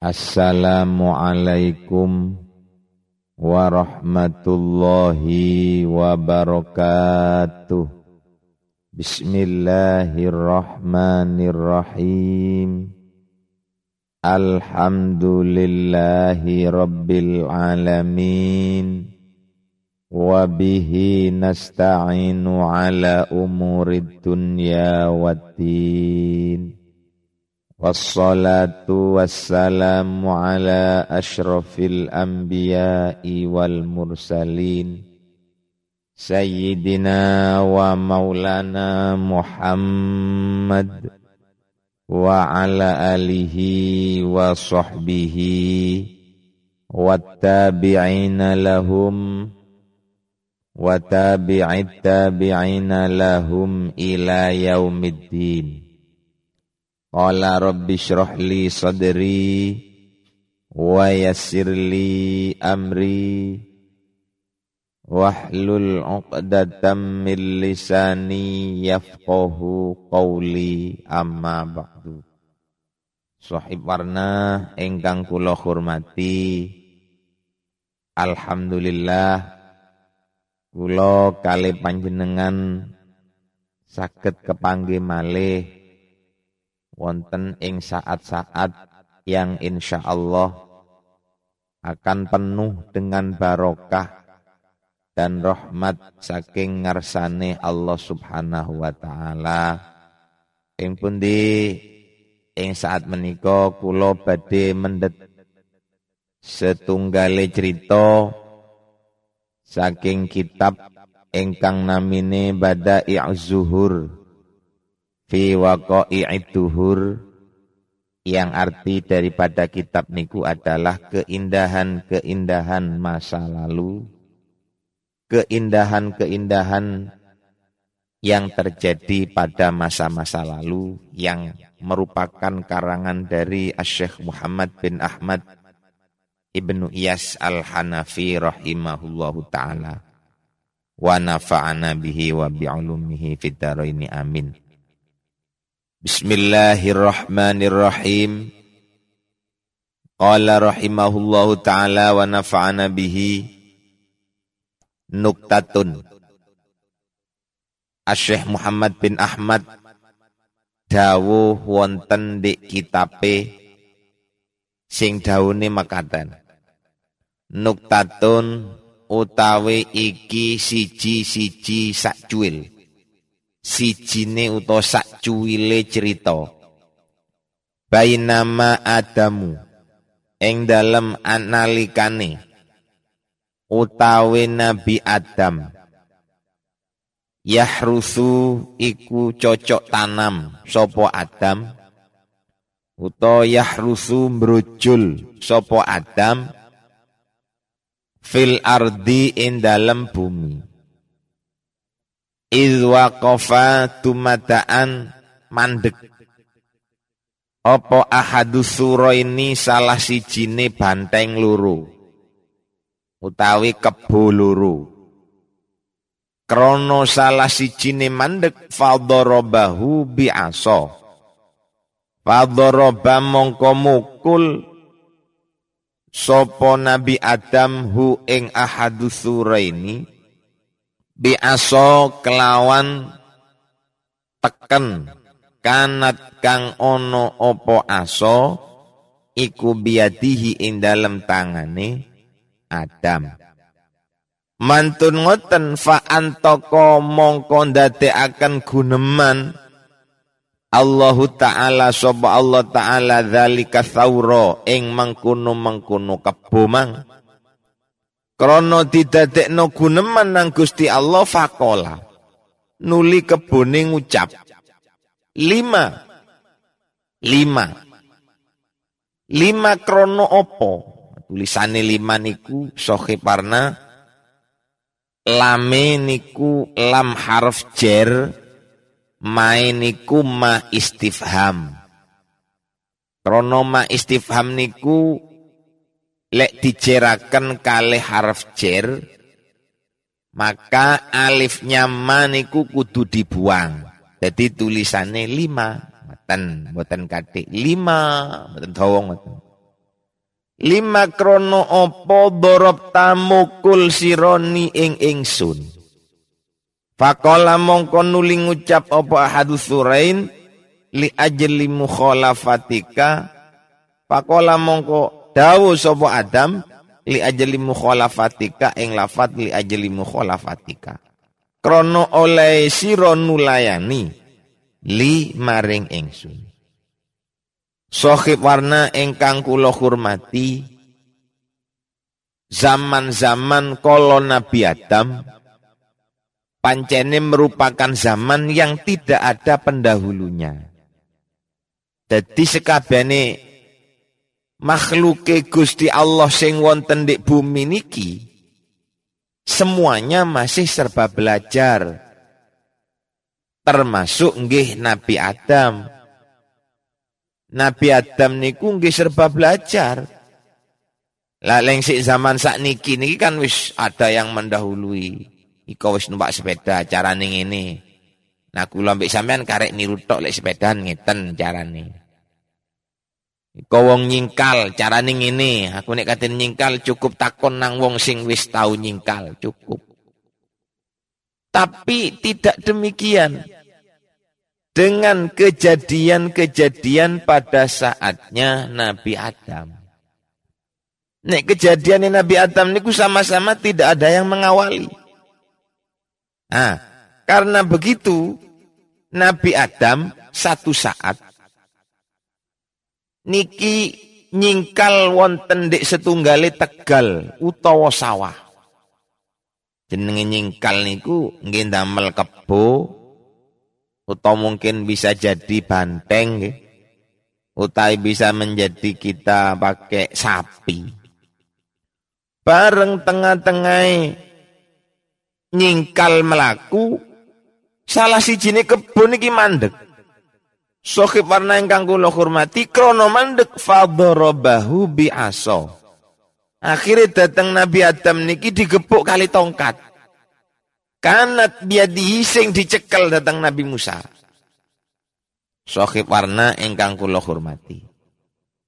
Assalamualaikum warahmatullahi wabarakatuh. Bismillahirrahmanirrahim. Alhamdulillahi rabbil alamin. Wabihi nasta'inu ala umurid dunya waddin. Wassalatu wassalamu ala ashrafil anbiya'i wal mursalin. Sayyidina wa maulana Muhammad Wa ala alihi wa sahbihi Wattabi'ina lahum Wa tabi'it tabi'ina lahum ila yaumiddin Qala rabbi syrah li sadri wa yassir li amri wahlul 'uqdatam min lisani yafqahu qawli. Amma ba'du. Sahib warna ingkang kula hormati Alhamdulillah kula kali panjenengan saged kepanggih malih wonten ing saat-saat yang insya Allah akan penuh dengan barokah dan rahmat saking ngarsane Allah Subhanahu wa taala. Ing pundi ing saat menika kula badhe mendet setunggale cerita saking kitab ingkang namine Bada'i' Zuhur fi waqa'i'id duhur yang arti daripada kitab niku adalah keindahan-keindahan masa lalu, keindahan-keindahan yang terjadi pada masa-masa lalu yang merupakan karangan dari Syekh Muhammad bin Ahmad Ibnu Iyas Al-Hanafi rahimahullahu taala wa nafa'ana bihi wa bi'ulumihi fid amin. Bismillahirrahmanirrahim. Qala rahimahullahu taala wa nafa'ana bihi nuktatun. Asyikh Muhammad bin Ahmad dawuh wonten di kitabe sing dawune makaten. Nuktatun utawi iki siji-siji sak cuil sijine utawa sak cuwile cerita. Bainama adamu ing dalem analikane utawi nabi adam. Yahrusu iku cocok tanam sopo adam utawa yahrusu mbrujul sopo adam fil ardi ing dalem bumi Izwa kofa tumadaan mandek. Opo ahadu suro ini salah si jine banteng luru. Utawi kebo luru. Krono salah si jine mandek fadorobahu biaso. Fadoroba mongko mukul Sopo Nabi Adam hu ing ahadu ini biaso kelawan teken. Kanat kang ono opo aso iku biadihi ing dalem tangane Adam. Mantun ngoten fa antoko mongko akan guneman. Allahu Ta'ala sapa Allah Ta'ala dzalika tsaura ing mengkono-mengkono kebomang Krono didadekno guneman nang Gusti Allah fakola. Nuli kebone ngucap. Lima. Lima. Lima krono opo. Tulisane lima niku sohe parna. Lame niku lam harf jer. Main niku ma istifham. Krono ma istifham niku lek dicerakan kali harf jer maka alifnya maniku kudu dibuang. Jadi tulisannya lima. Mboten mboten katik lima mboten tawong lima krono opo dorob tamukul sironi ing ingsun? Fakola mongko nuli ngucap opo ahadu surain li ajli mukhalafatika. Fakola mongko dawu sopo Adam li ajli mukhalafatika ing lafat li ajli mukhalafatika krono oleh sira nulayani li maring ingsun Sohib warna engkang kula hormati zaman-zaman kolo Nabi Adam pancene merupakan zaman yang tidak ada pendahulunya. Jadi sekabene makhluke Gusti Allah sing wonten di bumi niki semuanya masih serba belajar. Termasuk nggih Nabi Adam Nabi Adam niku nggih serba belajar. Lah lengsik zaman sak niki niki kan wis ada yang mendahului. Iko wis numpak sepeda carane ngene. Nah kula mbek sampean karek niru tok lek sepedaan ngeten carane. Iko wong nyingkal carane ngene. Aku nek katen nyingkal cukup takon nang wong sing wis tau nyingkal, cukup. Tapi tidak demikian dengan kejadian-kejadian pada saatnya Nabi Adam. Nek kejadian Nabi Adam niku sama-sama tidak ada yang mengawali. Nah, karena begitu Nabi Adam satu saat niki nyingkal wonten dek setunggale Tegal utawa sawah. Jenenge nyingkal niku nggih damel kebo atau mungkin bisa jadi banteng utai bisa menjadi kita pakai sapi bareng tengah-tengah nyingkal melaku salah si jini kebun iki mandek Sohib warna ingkang kula hormati krono mandek fadorobahu bi aso. Akhirnya datang Nabi Adam niki digepuk kali tongkat. Kanat dia dihising dicekel datang Nabi Musa. Sohib warna engkang kula hormati.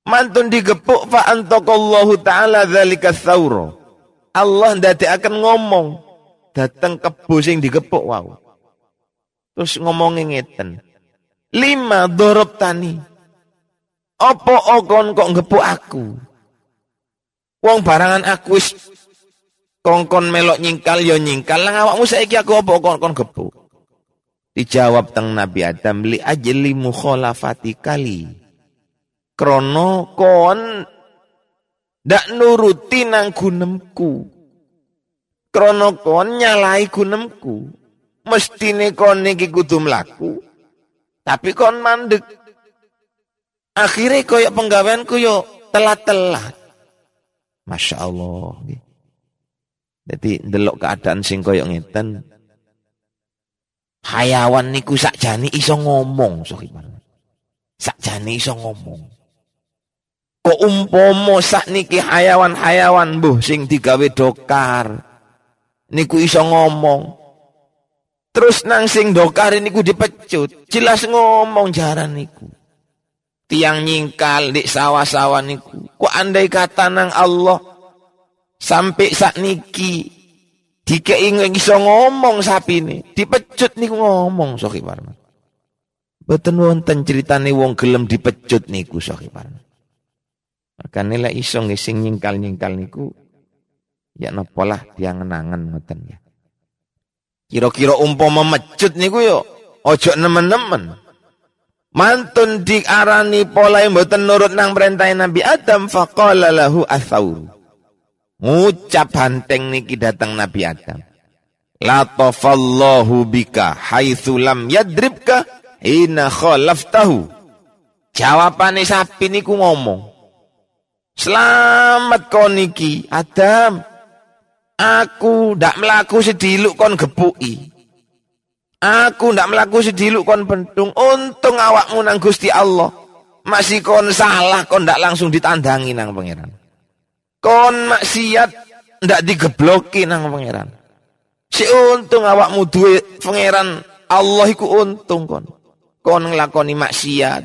Mantun digepuk fa antakallahu ta'ala dzalika tsauro. Allah akan ngomong datang kebo sing digepuk wow. Terus ngomongin ngeten. Lima dorob tani. Apa okon kok ngepuk aku? Wong barangan aku wis kongkon melok nyingkal yo nyingkal. Lang awakmu saiki aku apa kongkon gepu dijawab teng Nabi Adam li ajli mukhalafati kali. Krono kon ndak nuruti nang gunemku. Krono kon nyalai gunemku. Mestine kon niki kudu mlaku tapi kon mandek akhirnya koyok penggaweanku yo telat-telat Masya Allah. Jadi ndelok keadaan sing koyo ngeten. Hayawan niku sakjane iso ngomong Sak Sakjane iso ngomong. Kok umpomo sak niki hayawan-hayawan buh sing digawe dokar. Niku iso ngomong. Terus nang sing dokar niku dipecut, jelas ngomong jaran niku. Tiang nyingkal di sawah-sawah niku. Kok andai kata nang Allah Sampai saat niki dikei iso ngomong sapi ini, dipecut niku ngomong soki warna. Boten wonten ceritane wong gelem dipecut niku soki warna. Makanya lah iso ngising nyingkal-nyingkal niku ya napa lah dia ngenangan ngoten ya. Kira-kira umpama mecut niku yo ojo nemen-nemen. Mantun diarani yang boten nurut nang perintah Nabi Adam faqala lahu athauru. Ngucap banteng niki datang Nabi Adam. Latafallahu bika haitsu lam yadribka ina khalaftahu. Jawabane sapi niku ngomong. Selamat kau niki Adam. Aku ndak melaku sediluk kon gepuki. Aku ndak melaku sediluk kon pentung. Untung awakmu nang Gusti Allah. Masih kon salah kon ndak langsung ditandangi nang pangeran. Kon maksiat ndak digebloki nang pangeran. Si untung awakmu duwe pangeran Allah iku untung kon. Kon nglakoni maksiat.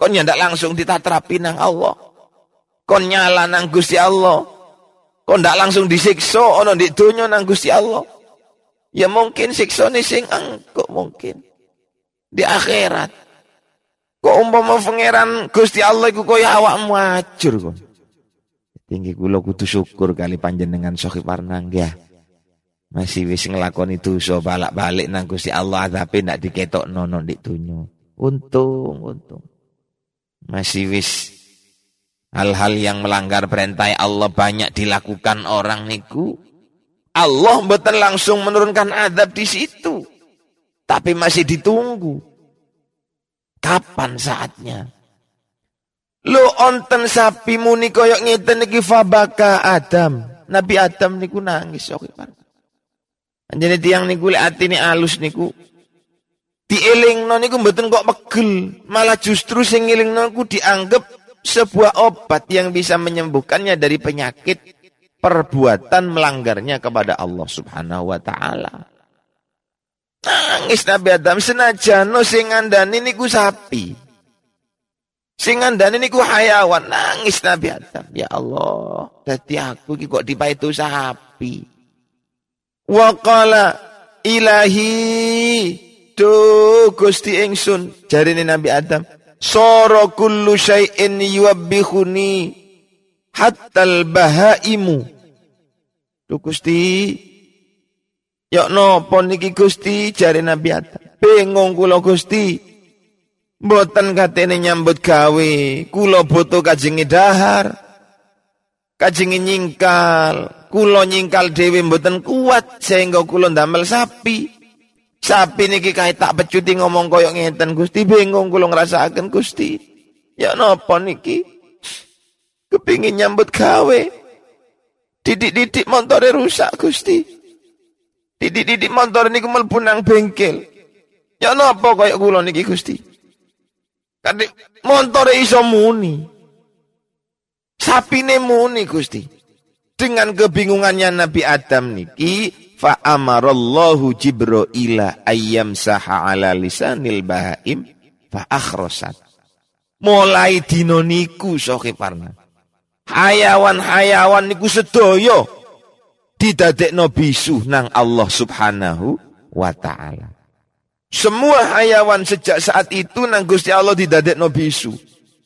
Kon ya ndak langsung ditatrapi nang Allah. kon nyala nang Gusti Allah. Kon ndak langsung disiksa ana di donya nang Gusti Allah. Ya mungkin siksa nih sing angkuk mungkin. Di akhirat. Kok umpama pangeran Gusti Allah iku kaya awakmu ajur kok. Tinggi kula kudu syukur kali panjenengan Sohi Parnang ya. Masih wis ngelakoni so balak-balik nang Gusti Allah tapi ndak diketok nono di tunyo. Untung, untung. Masih wis hal-hal yang melanggar perintah Allah banyak dilakukan orang niku. Allah betul langsung menurunkan adab di situ. Tapi masih ditunggu. Kapan saatnya? Lo onten sapi muni koyok ngeten niki fabaka Adam. Nabi Adam niku nangis oke Pak. Anjene tiang niku atine alus niku dielingno niku mboten kok pegel, malah justru sing ngelingno niku dianggap sebuah obat yang bisa menyembuhkannya dari penyakit perbuatan melanggarnya kepada Allah Subhanahu wa taala. Nangis Nabi Adam senajan no sing ngandani niku sapi. Sing ngandani niku hayawan, nangis Nabi Adam. Ya Allah, dadi aku iki kok dipaitu sapi. Wa qala ilahi do Gusti ingsun jarine Nabi Adam soro kullu syai'in yuwabbihuni hatta bahaimu. Do Gusti. Yok nopo niki Gusti? Jare Nabi Adam. Bingung kula Gusti. Mboten katene nyambut gawe. Kula boto kajengi dahar. Kajengi nyingkal. Kulo nyingkal dewi mboten kuat sehingga kulo ndamel sapi. Sapi niki kae tak pecuti ngomong koyo ngeten Gusti bingung kulo ngrasakaken Gusti. Ya napa niki? Kepingin nyambut gawe. Didik-didik montore rusak Gusti. Didik-didik motor niku mlebu nang bengkel. Ya napa koyo kula niki Gusti? Kadek montore iso muni. Sapine muni Gusti. Dengan kebingungannya Nabi Adam niki fa amarallahu Jibrila ayyam saha ala lisanil bahaim fa akhrasat. Mulai dino niku soke parna. Hayawan-hayawan niku sedaya didadekno bisu nang Allah Subhanahu wa taala. Semua hayawan sejak saat itu nang Gusti Allah didadekno bisu.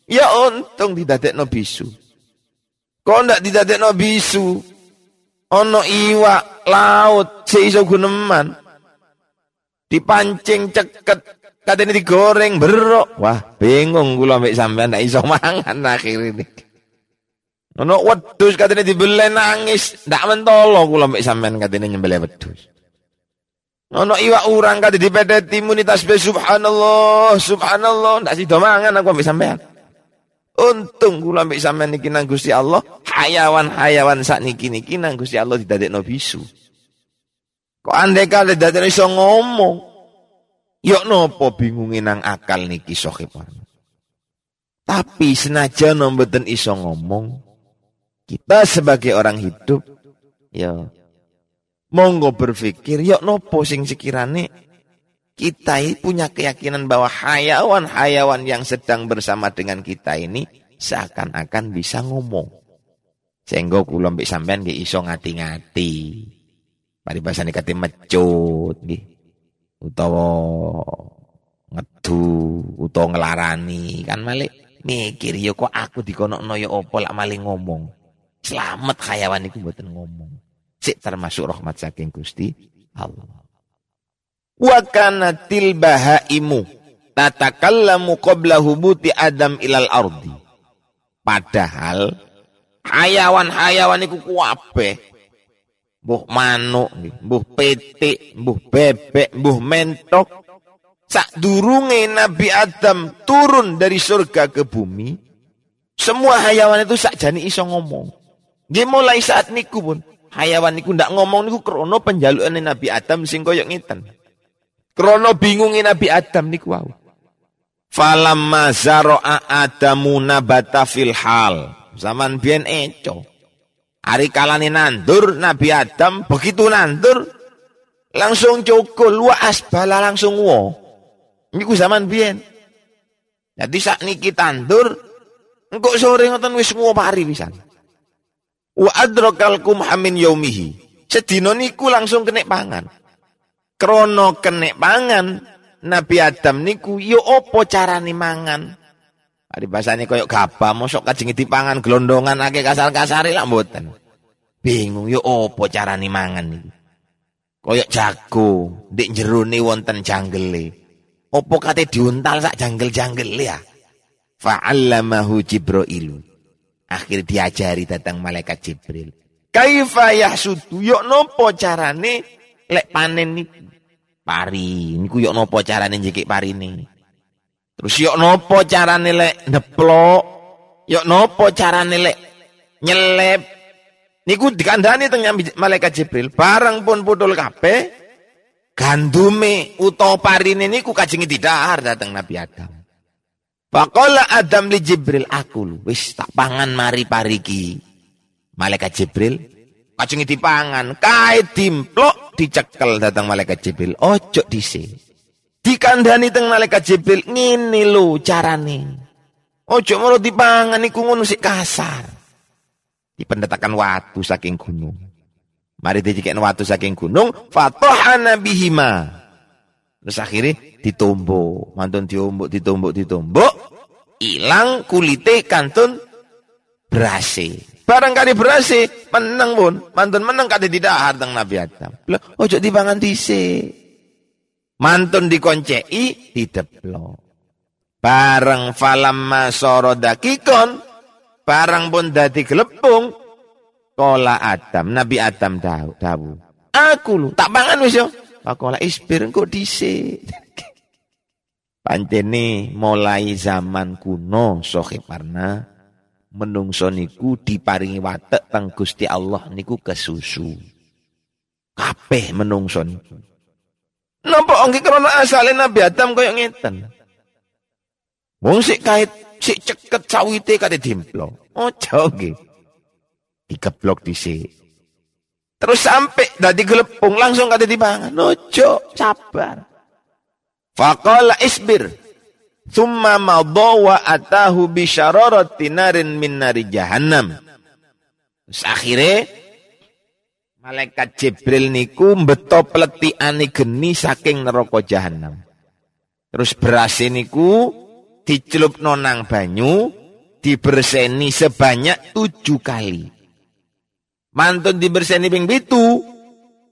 Ya untung didadekno bisu. Kok ndak didadekno bisu? Ono iwak laut seiso guneman. Dipancing ceket katanya digoreng berok. Wah, bingung kula mbek sampean ndak iso mangan akhir ini. Ono wedhus katanya dibele nangis, ndak mentolo kula mbek sampean katanya nyembelih wedhus. Ono iwak urang kate dipeteti muni tasbih subhanallah, subhanallah, ndak sido mangan aku mbek sampean. Untung kula mbek sampean niki nang Gusti Allah, hayawan-hayawan sak niki niki nang Gusti Allah didadekno bisu. Kok andai kali dadekno iso ngomong. Yok nopo bingungin nang akal niki sohipan. Tapi senajan mboten iso ngomong, kita sebagai orang hidup ya monggo berpikir yok nopo sing sekirane kita ini punya keyakinan bahwa hayawan-hayawan yang sedang bersama dengan kita ini seakan-akan bisa ngomong. Sehingga kula mbek sampean nggih iso ngati-ngati. Paribasane kate mecut nggih. Utawa ngedu utawa ngelarani kan malik mikir ya kok aku dikonokno ya apa lak maling ngomong. Selamat hayawan iku mboten ngomong. Sik termasuk rahmat saking Gusti Allah. Wa kanatil bahaimu tatakallamu qabla hubuti Adam ilal ardi. Padahal hayawan-hayawan iku kuwabe. Mbuh manuk, mbuh petik, mbuh bebek, mbuh mentok. Sak durunge Nabi Adam turun dari surga ke bumi, semua hayawan itu sak jani iso ngomong. Dia mulai saat niku pun hayawan niku ndak ngomong niku krono penjalukane Nabi Adam sing koyo ngeten. Krono bingungi Nabi Adam niku wau. Falamma zaro'a Adamu nabata hal. Zaman biyen eco. Hari kalane nandur Nabi Adam begitu nandur langsung cukul wa asbala langsung wo. Niku zaman biyen. Jadi saat niki tandur Engko sore ngoten wis ngopari pisan. Wa adrakal kumha min yaumihi. Sedina niku langsung kena pangan. Krono kena pangan Nabi Adam niku yo opo carane mangan? Ari bahasane koyok gapa mosok kajeng dipangan gelondongan akeh kasar-kasare lah mboten. Bingung yo opo carane mangan niku. Koyok jago, ndek jerone wonten janggele. Opo kate diuntal sak janggel-janggel ya? Fa'allamahu Jibril. Akhir diajari tentang malaikat Jibril. Kaifa yahsudu yok nopo carane lek panen niku. Pari, niku yok nopo carane njekik parine. Terus yok nopo carane lek ndeplok. Yok nopo carane lek nyelep. Niku dikandani teng malaikat Jibril. Barang pun pudul kabeh gandume utawa parine niku kajengi didahar dateng Nabi Adam. Faqala Adam li Jibril aku wis tak pangan mari pariki. Malaikat Jibril kajengi dipangan kae dimplok dicekel datang malaikat Jibril. Ojo dhisik. Dikandani teng malaikat Jibril ngene lho carane. Ojo moro dipangan iku ngono sik kasar. Dipendetakan watu saking gunung. Mari dicekek watu saking gunung, fatahana bihima. Terus akhirnya ditombo, mantun diombok, ditombok, ditombok, hilang kulite kantun berase. Barangkali berase, menang pun, mantun menang kade tidak hartang Nabi Adam. Ojo dipangan dise. Mantun dikoncei, dideplo. Barang falam masoro dakikon, barang pun dadi gelepung, kola Adam, Nabi Adam tahu, tahu. Aku lu, tak pangan wis yo. Pakola isbir kok dhisik. Pancene mulai zaman kuno parna menungso niku diparingi watek teng Gusti Allah niku kesusu. Kabeh menungso niku. Napa nggih krana asale Nabi Adam koyo ngeten. Wong sik kait sik ceket sawite kate dimplo. Ojo nggih. Dikeblok dhisik. Terus sampai dari gelepung langsung kata dipangan. Nojo, sabar. Faqala isbir. Thumma madha atahu bi syararati narin min nari jahannam. Terus akhirnya malaikat Jibril niku beto pletiane geni saking neraka jahanam. Terus berase niku dicelup nonang banyu diberseni sebanyak tujuh kali. Mantun diberseni ping pitu.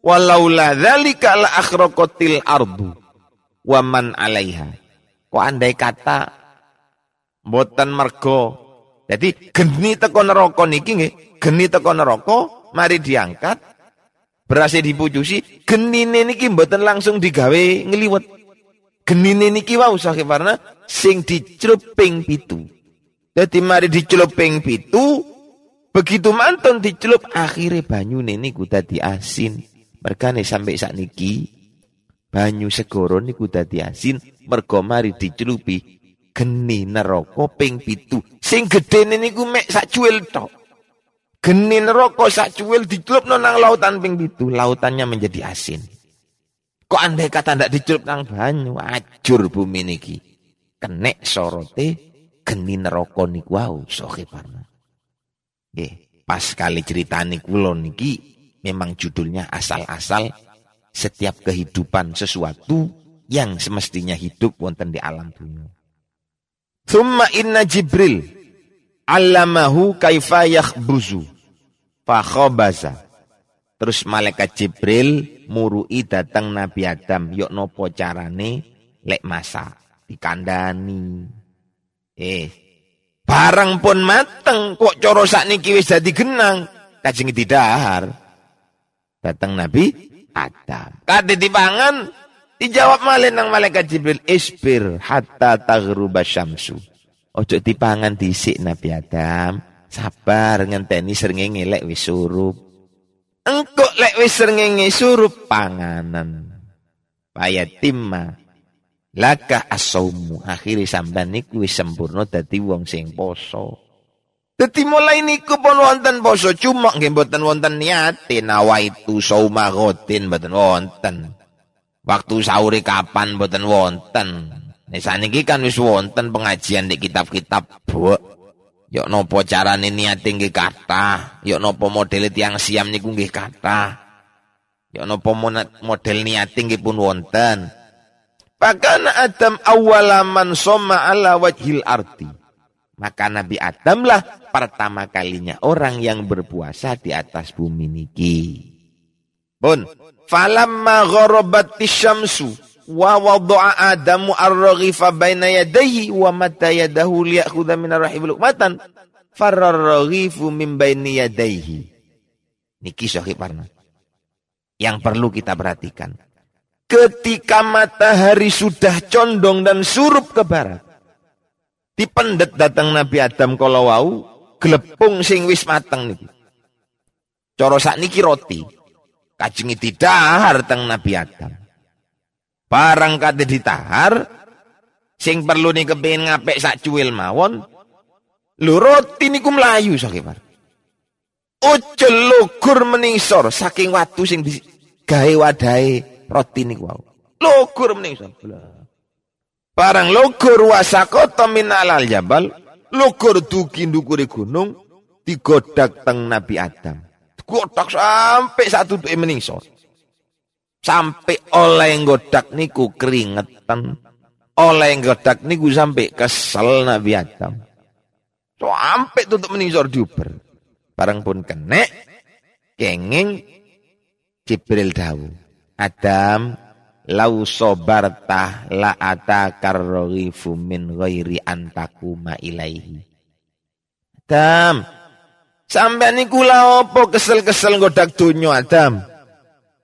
Walaula dzalika la akhraqatil ardu wa man 'alaiha. Kok andai kata mboten mergo. Jadi geni teko neraka niki nggih, geni teko neraka mari diangkat berhasil dipujusi, genine niki mboten langsung digawe ngeliwet. Genine niki wau sakiparna sing dicelup ping pitu. Dadi mari dicelup ping pitu Begitu mantun dicelup akhirnya banyu niku dadi asin. Mergane sampai saat niki banyu segoro niku dadi asin mergo mari dicelupi geni neraka ping pitu. Sing gedene niku mek sak cuil tok. Geni neraka sak cuil dicelup nang lautan ping pitu, lautannya menjadi asin. Kok andai kata ndak dicelup nang banyu, ajur bumi niki. Kenek sorote geni neraka niku wau sohe parna. Nggih, pas kali ceritani kula niki memang judulnya asal-asal setiap kehidupan sesuatu yang semestinya hidup wonten di alam dunia. Thumma inna Jibril allamahu kaifa yakhbuzu fakhabaza. Terus malaikat Jibril murui datang Nabi Adam, yok nopo carane lek masak dikandani. Eh, Barang pun mateng kok coro niki wis dadi genang. Kajeng didahar. Datang Nabi Adam. Kade dipangan dijawab malih nang malaikat Jibril isbir hatta taghruba syamsu. Ojo dipangan dhisik Nabi Adam. Sabar ngenteni srengenge lek wis surup. Engkok lek wis srengenge surup panganan. Payatimma laka asaumu. Akhiri sampean niku wis sempurna dadi wong sing poso. Dadi mulai niku pun wonten poso. Cuma nggih mboten wonten niate nawaitu sauma ghatin mboten wonten. Waktu sahur kapan mboten wonten. Nek saniki kan wis wonten pengajian di kitab-kitab bu Yok nopo carane niate nggih kathah, yok nopo modele tiang siam niku nggih kathah. Yok nopo model niate nggih pun wonten. Pakana Adam awalaman soma ala wajhil arti. Maka Nabi Adam lah pertama kalinya orang yang berpuasa di atas bumi niki. Pun, falamma gharabatis syamsu wa wada'a Adamu ar-raghifa baina yadayhi wa mata yadahu liyakhudha min ar-rahim luqmatan fararraghifu min baini yadayhi. Niki sahih parna. Yang perlu kita perhatikan. Ketika matahari sudah condong dan surup ke barat. Dipendet datang Nabi Adam kalau wau glepung sing wis mateng niki. Cara sakniki roti. Kajengi didahar teng Nabi Adam. Barang kate ditahar, sing perlu nih kepingin ngapek sak cuil mawon, lu roti niku melayu sakipar. Ojo lugur meningsor saking watu sing gawe wadai roti niku wau. Lugur meningsor. Barang lugur wasakota min alal jabal, lugur duki ndukure gunung, digodak teng Nabi Adam. Godak sampai satu tuh meningsor. Sampai oleh godak niku keringetan. Oleh godak niku sampai kesel Nabi Adam. Sampai tutup meningsor diuber. Barang pun kene. Kenging Jibril dawu. Adam lau sobartah la atakar raghifu min ghairi antakuma ilaihi. Adam, sampai niku la opo kesel-kesel godak dunyo Adam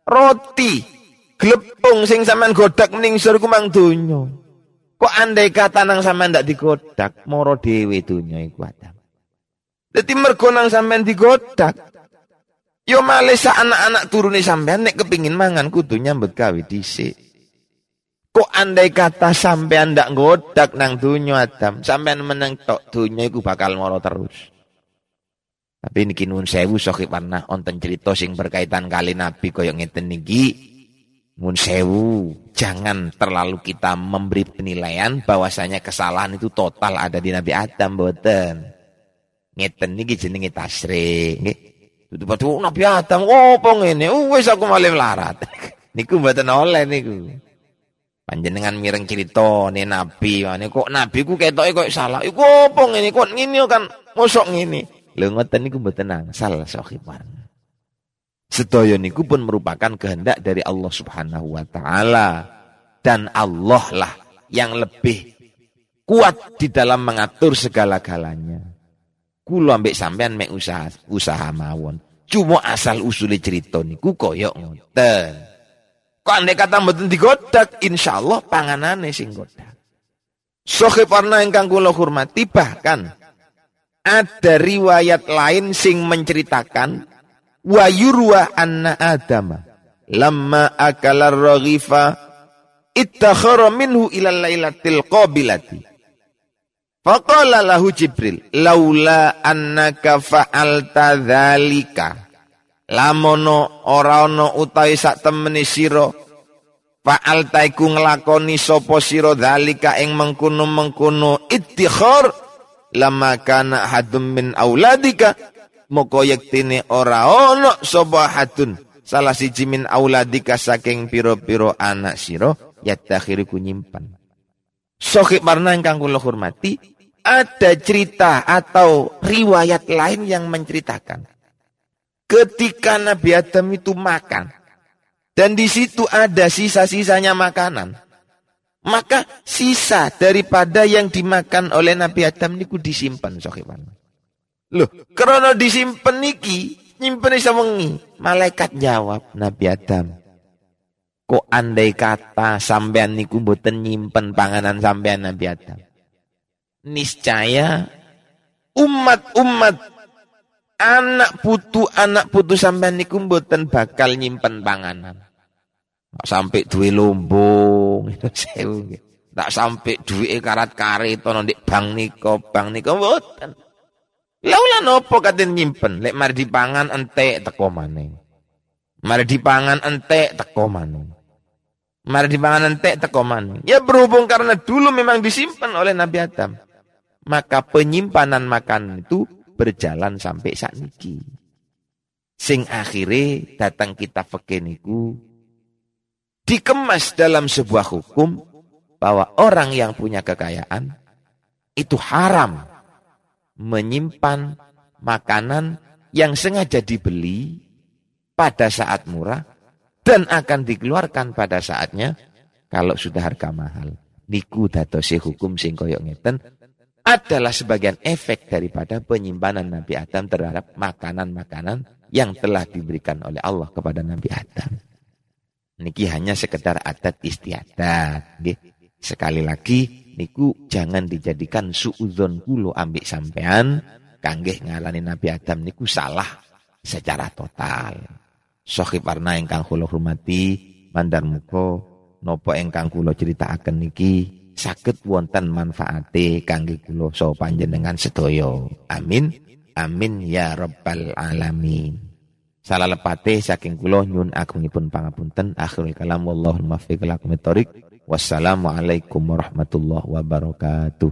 roti. Glepung sing sampean godak ning ku mang donya. Kok andai kata nang sampean ndak digodak moro dhewe donya iku adam. Dadi mergo nang sampean digodak yo male sa anak-anak turune sampean nek kepingin mangan kudu nyambut gawe dhisik. Kok andai kata sampean ndak godak nang donya adam sampean meneng tok donya iku bakal moro terus tapi niki nun sewu sok warna onten cerita sing berkaitan kali Nabi koyo ngeten niki. Nun sewu, jangan terlalu kita memberi penilaian bahwasanya kesalahan itu total ada di Nabi Adam boten. Ngeten niki jenenge tasri, nggih. Tutu Nabi Adam opo ngene? Wis aku malih larat. niku mboten oleh niku. Panjenengan mireng cerita nih Nabi, kok Nabi ku ketoke kok salah. Iku opo ngene? Kok ngene kan mosok ngene? Lho ngoten niku mboten angsal sahiban. Sedaya niku pun merupakan kehendak dari Allah Subhanahu wa taala dan Allah lah yang lebih kuat di dalam mengatur segala-galanya. Kulo ambek sampean mek usaha usaha mawon. Cuma asal usul cerita niku koyok ngoten. Kok andai kata mboten digodak, insyaallah panganane sing godak. Sohib warna ingkang kula hormati bahkan ada riwayat lain sing menceritakan wa yurwa anna adama lamma akala raghifa ittakhara minhu ila lailatil qabilati. Faqala lahu jibril laula annaka fa'alta dzalika lamono ora ana utawi sak temene sira fa'alta iku nglakoni sapa sira dzalika ing mengkono-mengkono ittikhar lama kana hadum min auladika moko yektine ora ono sapa hadun. Salah siji min auladika saking piro-piro anak sira yatakhiriku nyimpan. Sohib warna ingkang kula hormati ada cerita atau riwayat lain yang menceritakan. Ketika Nabi Adam itu makan dan di situ ada sisa-sisanya makanan maka sisa daripada yang dimakan oleh Nabi Adam niku disimpan sokipan. Loh, karena disimpan niki, nyimpen isa wengi. Malaikat jawab Nabi Adam. Kok andai kata sampean niku mboten nyimpen panganan sampean Nabi Adam. Niscaya umat-umat anak putu anak putu sampean niku mboten bakal nyimpen panganan. Sampai duwe lombong itu. Tak sampai duwe karat karet ono ndek bank niko, bank niko mboten. Laula nopo katen nyimpen, lek mari dipangan entek teko maneh. Mari dipangan entek teko maneh. Mari dipangan entek teko maneh. Ya berhubung karena dulu memang disimpan oleh Nabi Adam. maka penyimpanan makanan itu berjalan sampai saat niki. Sing akhirnya datang kita fakir niku dikemas dalam sebuah hukum bahwa orang yang punya kekayaan itu haram menyimpan makanan yang sengaja dibeli pada saat murah dan akan dikeluarkan pada saatnya kalau sudah harga mahal. Niku si hukum sing koyok ngeten adalah sebagian efek daripada penyimpanan Nabi Adam terhadap makanan-makanan yang telah diberikan oleh Allah kepada Nabi Adam. Niki hanya sekedar adat istiadat. Sekali lagi, niku jangan dijadikan suudon kulo ambik sampean. Kanggih ngalani Nabi Adam niku salah secara total. Sohib warna ingkang kulo hormati, mandar muko, nopo ingkang kulo cerita akan niki sakit wonten manfaate kangge kula so panjenengan sedaya. Amin. Amin ya rabbal alamin. Salah lepate saking kula nyun agungipun pangapunten akhirul kalam wallahu muwaffiq lakum Wassalamualaikum warahmatullahi wabarakatuh.